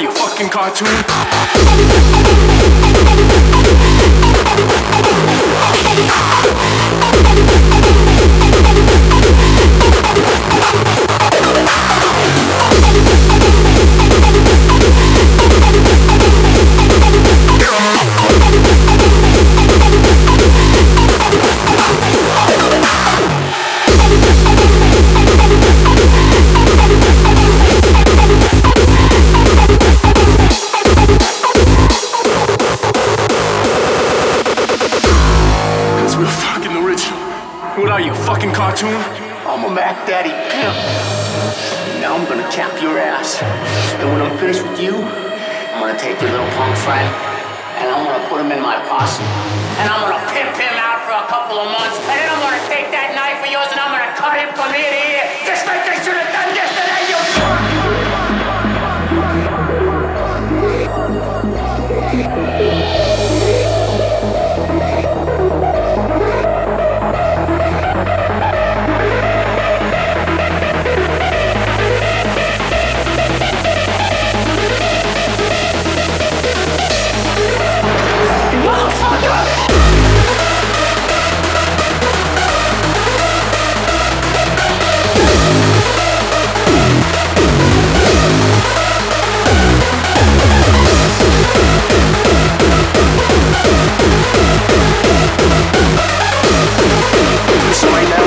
fucking cartoon? I'm a Mac Daddy pimp. Now I'm gonna cap your ass. And when I'm finished with you, I'm gonna take your little punk friend and I'm gonna put him in my posse. And I'm gonna pimp him out for a couple of months. And then I'm gonna take that So I know